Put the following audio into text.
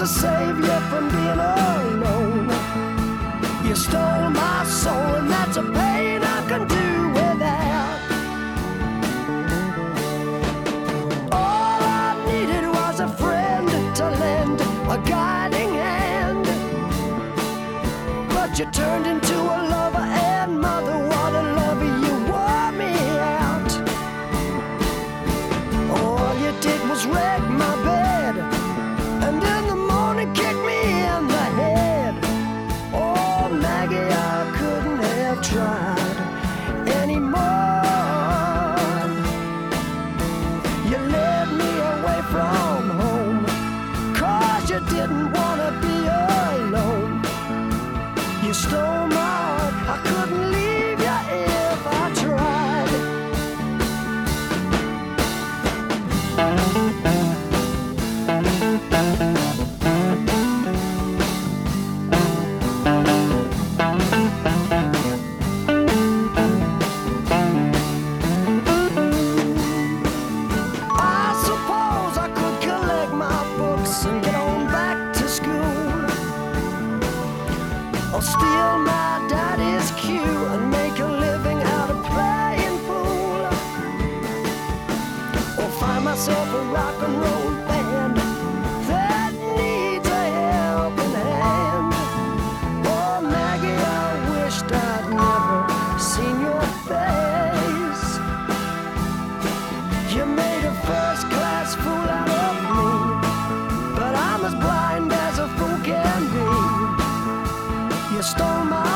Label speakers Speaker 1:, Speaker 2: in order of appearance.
Speaker 1: to save you from being alone. You stole my soul, and that's a pain I can do without. All I needed was a friend to lend a guiding hand. But you turned into a lover from home, cause you didn't wanna be alone. You stole myself a rock and roll band that needs a helping hand. Oh, Maggie, I wished I'd never seen your face. You made a first class fool out of me, but I'm as blind as a fool can be. You stole my